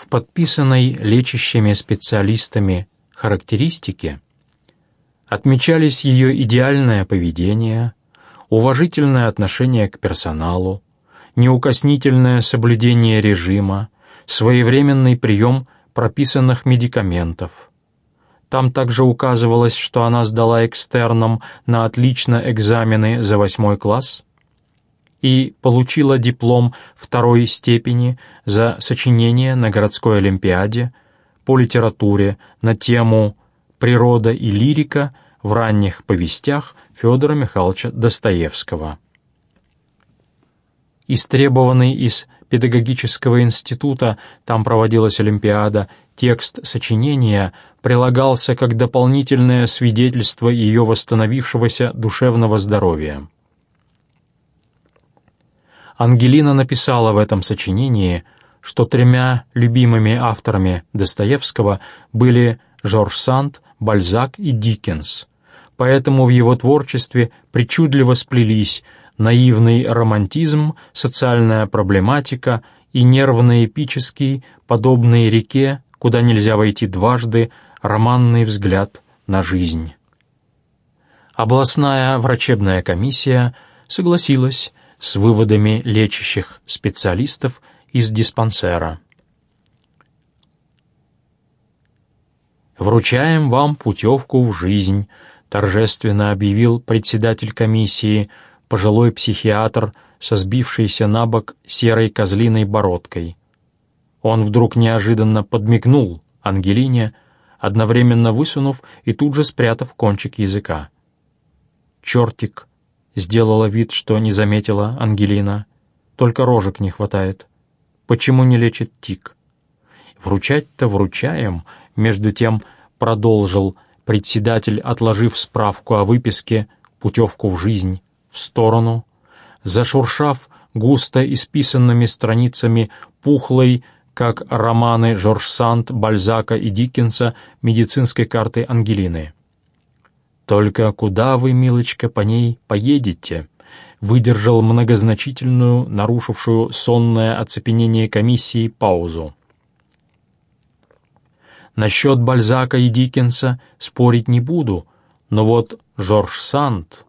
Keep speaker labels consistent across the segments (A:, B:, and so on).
A: В подписанной лечащими специалистами характеристике отмечались ее идеальное поведение, уважительное отношение к персоналу, неукоснительное соблюдение режима, своевременный прием прописанных медикаментов. Там также указывалось, что она сдала экстерном на отлично экзамены за восьмой класс и получила диплом второй степени за сочинение на городской олимпиаде по литературе на тему «Природа и лирика» в ранних повестях Федора Михайловича Достоевского. Истребованный из педагогического института, там проводилась Олимпиада, текст сочинения прилагался как дополнительное свидетельство ее восстановившегося душевного здоровья. Ангелина написала в этом сочинении, что тремя любимыми авторами Достоевского были Жорж Санд, Бальзак и Диккенс, поэтому в его творчестве причудливо сплелись наивный романтизм, социальная проблематика и нервно-эпический, подобный реке, куда нельзя войти дважды, романный взгляд на жизнь. Областная врачебная комиссия согласилась с выводами лечащих специалистов из диспансера. «Вручаем вам путевку в жизнь», — торжественно объявил председатель комиссии, пожилой психиатр со сбившейся на бок серой козлиной бородкой. Он вдруг неожиданно подмигнул Ангелине, одновременно высунув и тут же спрятав кончик языка. «Чертик!» — сделала вид, что не заметила Ангелина. «Только рожек не хватает. Почему не лечит тик?» «Вручать-то вручаем», — между тем продолжил председатель, отложив справку о выписке, путевку в жизнь, в сторону, зашуршав густо исписанными страницами пухлой, как романы Жорж Санд, Бальзака и Диккенса медицинской карты Ангелины. «Только куда вы, милочка, по ней поедете?» выдержал многозначительную, нарушившую сонное оцепенение комиссии, паузу. Насчет Бальзака и Диккенса спорить не буду, но вот Жорж Санд...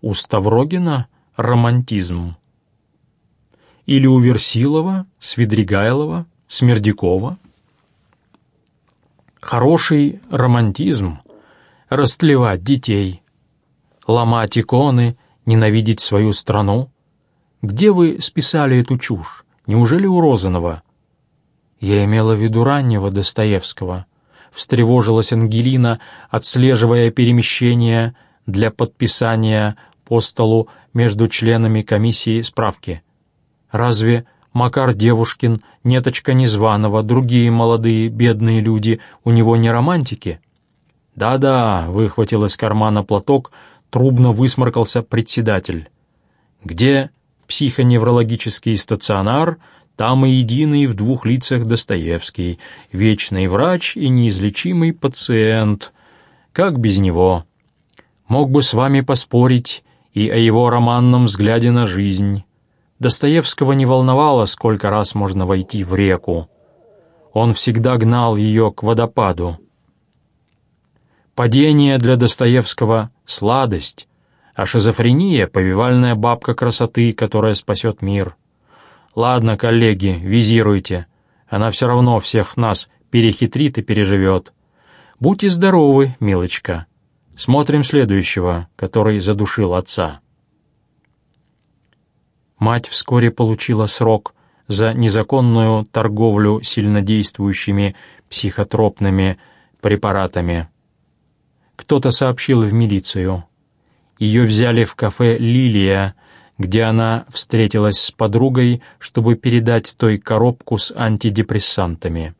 A: У Ставрогина романтизм. Или у Версилова, Свидригайлова, Смердякова. Хороший романтизм — растлевать детей, ломать иконы, ненавидеть свою страну. Где вы списали эту чушь? Неужели у Розанова? Я имела в виду раннего Достоевского. Встревожилась Ангелина, отслеживая перемещение для подписания по столу между членами комиссии справки. Разве Макар Девушкин, Неточка Незваного, другие молодые бедные люди у него не романтики? «Да-да», — выхватил из кармана платок, трубно высморкался председатель. «Где психоневрологический стационар, там и единый в двух лицах Достоевский, вечный врач и неизлечимый пациент. Как без него? Мог бы с вами поспорить, и о его романном взгляде на жизнь. Достоевского не волновало, сколько раз можно войти в реку. Он всегда гнал ее к водопаду. Падение для Достоевского — сладость, а шизофрения — повивальная бабка красоты, которая спасет мир. Ладно, коллеги, визируйте. Она все равно всех нас перехитрит и переживет. Будьте здоровы, милочка. Смотрим следующего, который задушил отца. Мать вскоре получила срок за незаконную торговлю сильнодействующими психотропными препаратами. Кто-то сообщил в милицию. Ее взяли в кафе «Лилия», где она встретилась с подругой, чтобы передать той коробку с антидепрессантами.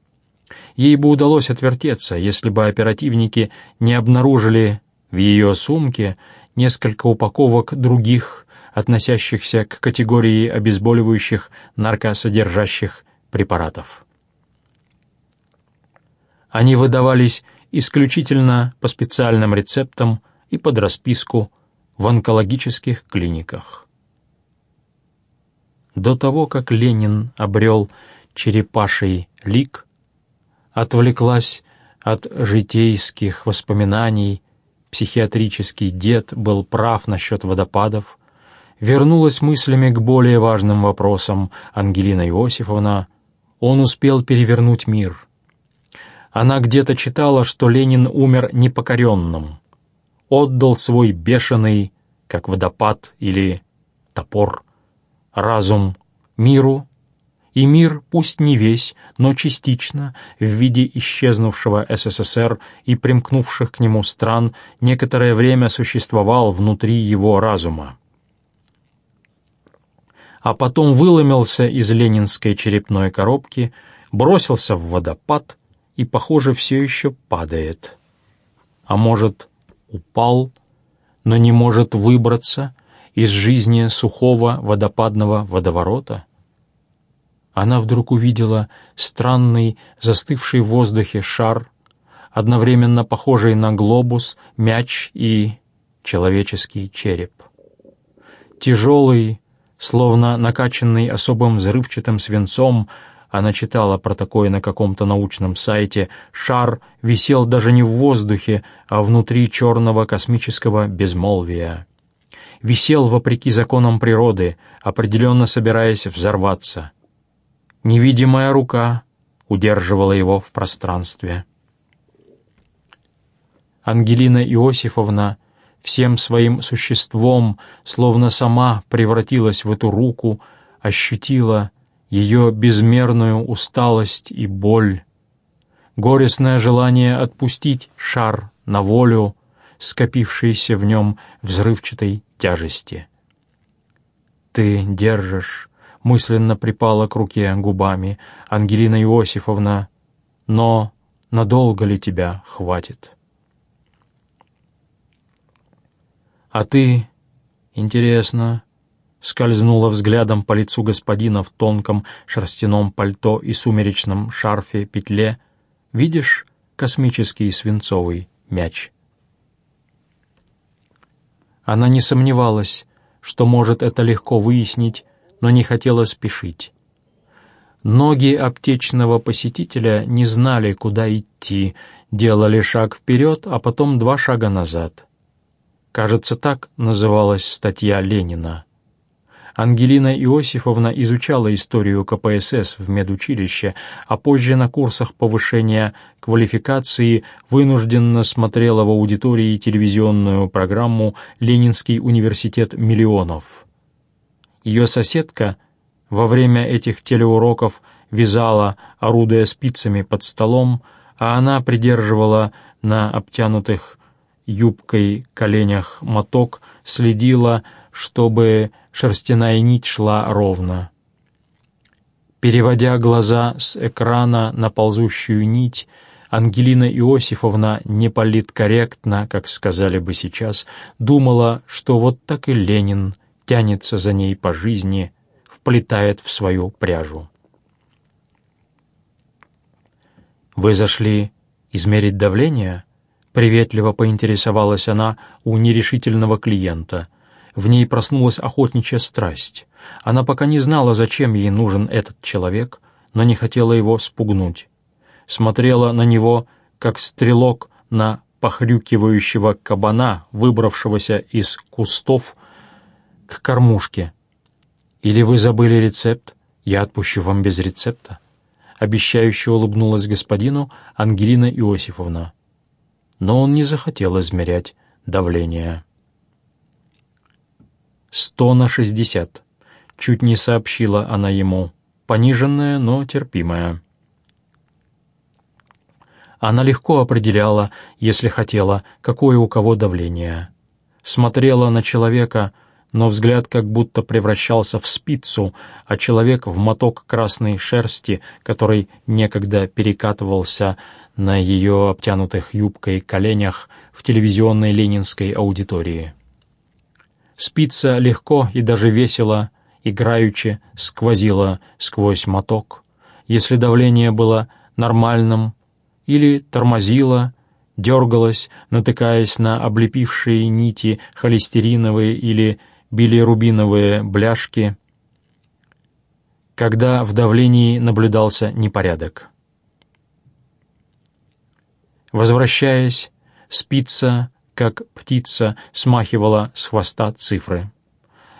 A: Ей бы удалось отвертеться, если бы оперативники не обнаружили в ее сумке несколько упаковок других, относящихся к категории обезболивающих наркосодержащих препаратов. Они выдавались исключительно по специальным рецептам и под расписку в онкологических клиниках. До того, как Ленин обрел черепаший лик, отвлеклась от житейских воспоминаний, психиатрический дед был прав насчет водопадов, вернулась мыслями к более важным вопросам Ангелина Иосифовна, он успел перевернуть мир. Она где-то читала, что Ленин умер непокоренным, отдал свой бешеный, как водопад или топор, разум миру, и мир, пусть не весь, но частично, в виде исчезнувшего СССР и примкнувших к нему стран, некоторое время существовал внутри его разума. А потом выломился из ленинской черепной коробки, бросился в водопад и, похоже, все еще падает. А может, упал, но не может выбраться из жизни сухого водопадного водоворота? Она вдруг увидела странный, застывший в воздухе шар, одновременно похожий на глобус, мяч и человеческий череп. Тяжелый, Словно накачанный особым взрывчатым свинцом, она читала про такое на каком-то научном сайте, шар висел даже не в воздухе, а внутри черного космического безмолвия. Висел вопреки законам природы, определенно собираясь взорваться. Невидимая рука удерживала его в пространстве. Ангелина Иосифовна всем своим существом, словно сама превратилась в эту руку, ощутила ее безмерную усталость и боль, горестное желание отпустить шар на волю, скопившейся в нем взрывчатой тяжести. «Ты держишь», — мысленно припала к руке губами Ангелина Иосифовна, «но надолго ли тебя хватит?» «А ты...» «Интересно...» Скользнула взглядом по лицу господина в тонком шерстяном пальто и сумеречном шарфе-петле. «Видишь космический свинцовый мяч?» Она не сомневалась, что может это легко выяснить, но не хотела спешить. Ноги аптечного посетителя не знали, куда идти, делали шаг вперед, а потом два шага назад — Кажется, так называлась статья Ленина. Ангелина Иосифовна изучала историю КПСС в медучилище, а позже на курсах повышения квалификации вынужденно смотрела в аудитории телевизионную программу «Ленинский университет миллионов». Ее соседка во время этих телеуроков вязала, орудуя спицами под столом, а она придерживала на обтянутых юбкой коленях моток, следила, чтобы шерстяная нить шла ровно. Переводя глаза с экрана на ползущую нить, Ангелина Иосифовна неполиткорректно, как сказали бы сейчас, думала, что вот так и Ленин тянется за ней по жизни, вплетает в свою пряжу. «Вы зашли измерить давление?» Приветливо поинтересовалась она у нерешительного клиента. В ней проснулась охотничья страсть. Она пока не знала, зачем ей нужен этот человек, но не хотела его спугнуть. Смотрела на него, как стрелок на похрюкивающего кабана, выбравшегося из кустов к кормушке. «Или вы забыли рецепт? Я отпущу вам без рецепта». Обещающе улыбнулась господину Ангелина Иосифовна но он не захотел измерять давление. «Сто на шестьдесят», — чуть не сообщила она ему, пониженное, но терпимое. Она легко определяла, если хотела, какое у кого давление. Смотрела на человека, но взгляд как будто превращался в спицу, а человек в моток красной шерсти, который некогда перекатывался на ее обтянутых юбкой коленях в телевизионной ленинской аудитории. Спица легко и даже весело, играючи, сквозила сквозь моток. Если давление было нормальным или тормозило, дергалась, натыкаясь на облепившие нити холестериновые или билирубиновые бляшки, когда в давлении наблюдался непорядок. Возвращаясь, спица как птица, смахивала с хвоста цифры.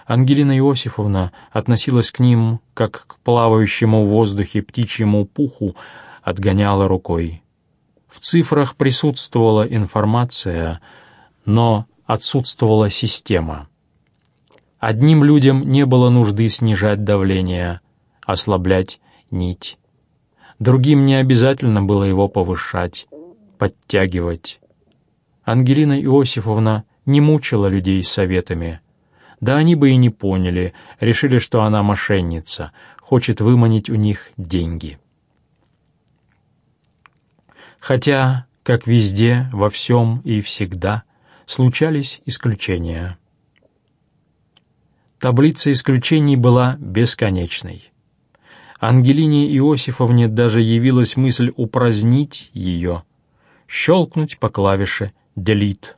A: Ангелина Иосифовна относилась к ним, как к плавающему в воздухе птичьему пуху, отгоняла рукой. В цифрах присутствовала информация, но отсутствовала система. Одним людям не было нужды снижать давление, ослаблять нить. Другим не обязательно было его повышать, подтягивать. Ангелина Иосифовна не мучила людей советами. Да они бы и не поняли, решили, что она мошенница, хочет выманить у них деньги. Хотя, как везде, во всем и всегда, случались исключения. Таблица исключений была бесконечной. Ангелине Иосифовне даже явилась мысль упразднить ее, щелкнуть по клавише «Delete».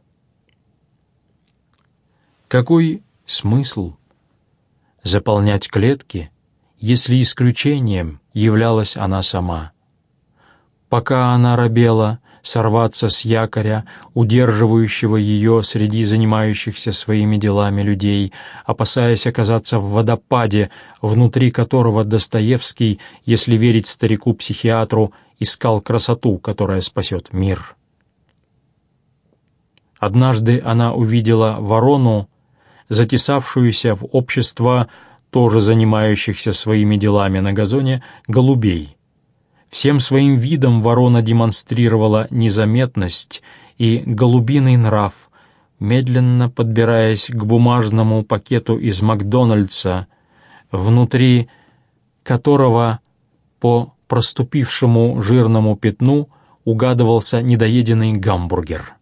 A: Какой смысл заполнять клетки, если исключением являлась она сама? Пока она робела, сорваться с якоря, удерживающего ее среди занимающихся своими делами людей, опасаясь оказаться в водопаде, внутри которого Достоевский, если верить старику-психиатру, искал красоту, которая спасет мир. Однажды она увидела ворону, затесавшуюся в общество тоже занимающихся своими делами на газоне голубей. Всем своим видом ворона демонстрировала незаметность и голубиный нрав, медленно подбираясь к бумажному пакету из Макдональдса, внутри которого по проступившему жирному пятну угадывался недоеденный гамбургер.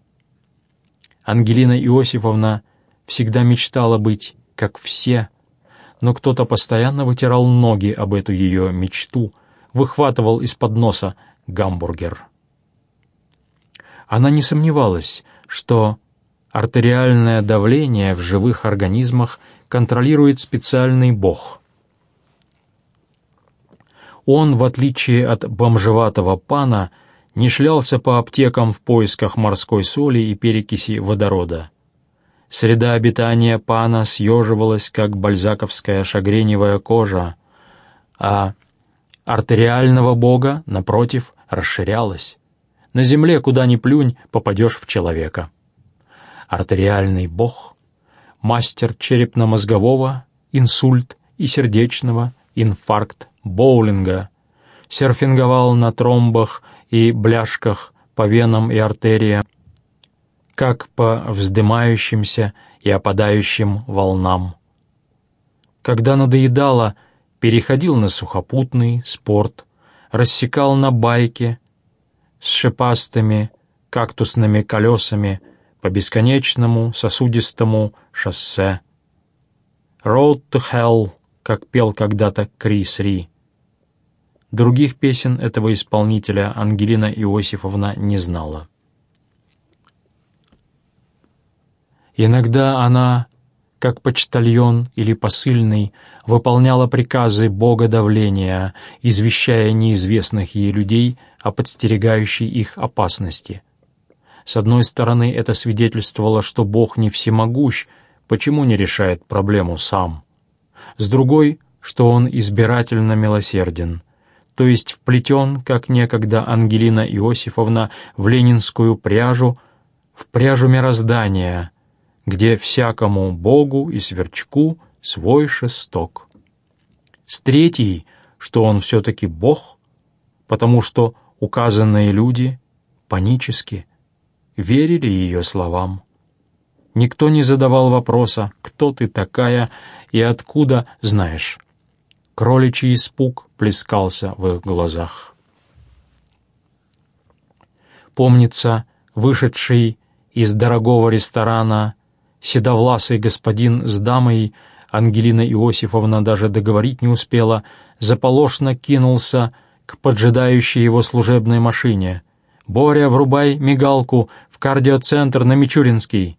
A: Ангелина Иосифовна всегда мечтала быть как все, но кто-то постоянно вытирал ноги об эту ее мечту, выхватывал из-под носа гамбургер. Она не сомневалась, что артериальное давление в живых организмах контролирует специальный бог. Он, в отличие от бомжеватого пана, не шлялся по аптекам в поисках морской соли и перекиси водорода. Среда обитания пана съеживалась, как бальзаковская шагреневая кожа, а артериального бога, напротив, расширялась. На земле, куда ни плюнь, попадешь в человека. Артериальный бог, мастер черепно-мозгового, инсульт и сердечного, инфаркт, боулинга, серфинговал на тромбах и бляшках по венам и артериям, как по вздымающимся и опадающим волнам. Когда надоедало, переходил на сухопутный спорт, рассекал на байке с шипастыми кактусными колесами по бесконечному сосудистому шоссе. «Road to Hell», как пел когда-то Крис Ри. Других песен этого исполнителя Ангелина Иосифовна не знала. Иногда она, как почтальон или посыльный, выполняла приказы бога давления, извещая неизвестных ей людей о подстерегающей их опасности. С одной стороны, это свидетельствовало, что бог не всемогущ, почему не решает проблему сам. С другой, что он избирательно милосерден, то есть вплетен, как некогда Ангелина Иосифовна, в ленинскую пряжу, в пряжу мироздания — где всякому богу и сверчку свой шесток. С третьей, что он все-таки бог, потому что указанные люди панически верили ее словам. Никто не задавал вопроса, кто ты такая и откуда знаешь. Кроличий испуг плескался в их глазах. Помнится, вышедший из дорогого ресторана седовласый господин с дамой, Ангелина Иосифовна даже договорить не успела, заполошно кинулся к поджидающей его служебной машине. «Боря, врубай мигалку в кардиоцентр на Мичуринский!»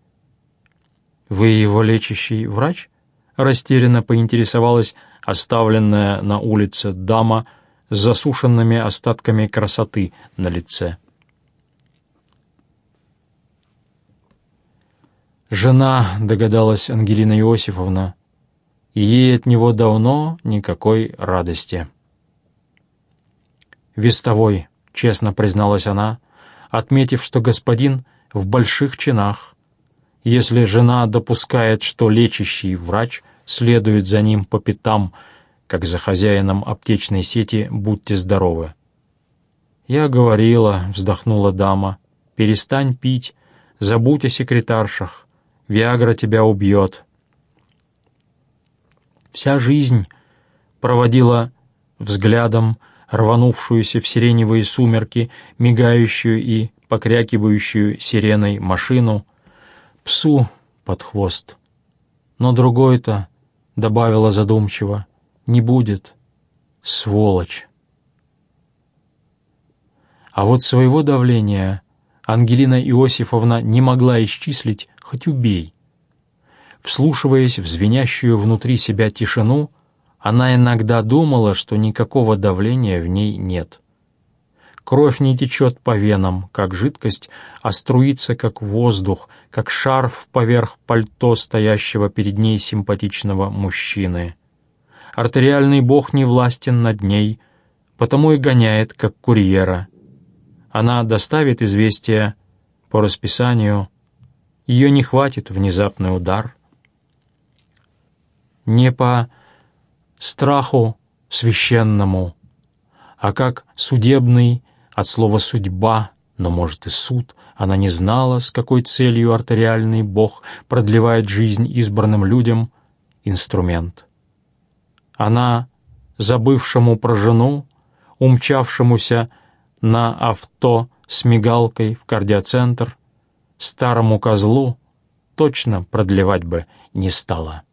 A: «Вы его лечащий врач?» — растерянно поинтересовалась оставленная на улице дама с засушенными остатками красоты на лице. «Жена», — догадалась Ангелина Иосифовна, — «ей от него давно никакой радости». «Вестовой», — честно призналась она, отметив, что господин в больших чинах. Если жена допускает, что лечащий врач — следует за ним по пятам, как за хозяином аптечной сети, будьте здоровы. «Я говорила», — вздохнула дама, — «перестань пить, забудь о секретаршах, Виагра тебя убьет». Вся жизнь проводила взглядом рванувшуюся в сиреневые сумерки, мигающую и покрякивающую сиреной машину, псу под хвост. Но другой-то, — добавила задумчиво, — не будет. Сволочь. А вот своего давления Ангелина Иосифовна не могла исчислить, хоть убей. Вслушиваясь в звенящую внутри себя тишину, она иногда думала, что никакого давления в ней нет. Кровь не течет по венам, как жидкость, а струится, как воздух, как шарф поверх пальто стоящего перед ней симпатичного мужчины. Артериальный бог не властен над ней, потому и гоняет, как курьера. Она доставит известие по расписанию, ее не хватит внезапный удар. Не по страху священному, а как судебный от слова «судьба», но, может, и суд, она не знала, с какой целью артериальный бог продлевает жизнь избранным людям инструмент. Она, забывшему про жену, умчавшемуся на авто с мигалкой в кардиоцентр, старому козлу точно продлевать бы не стала.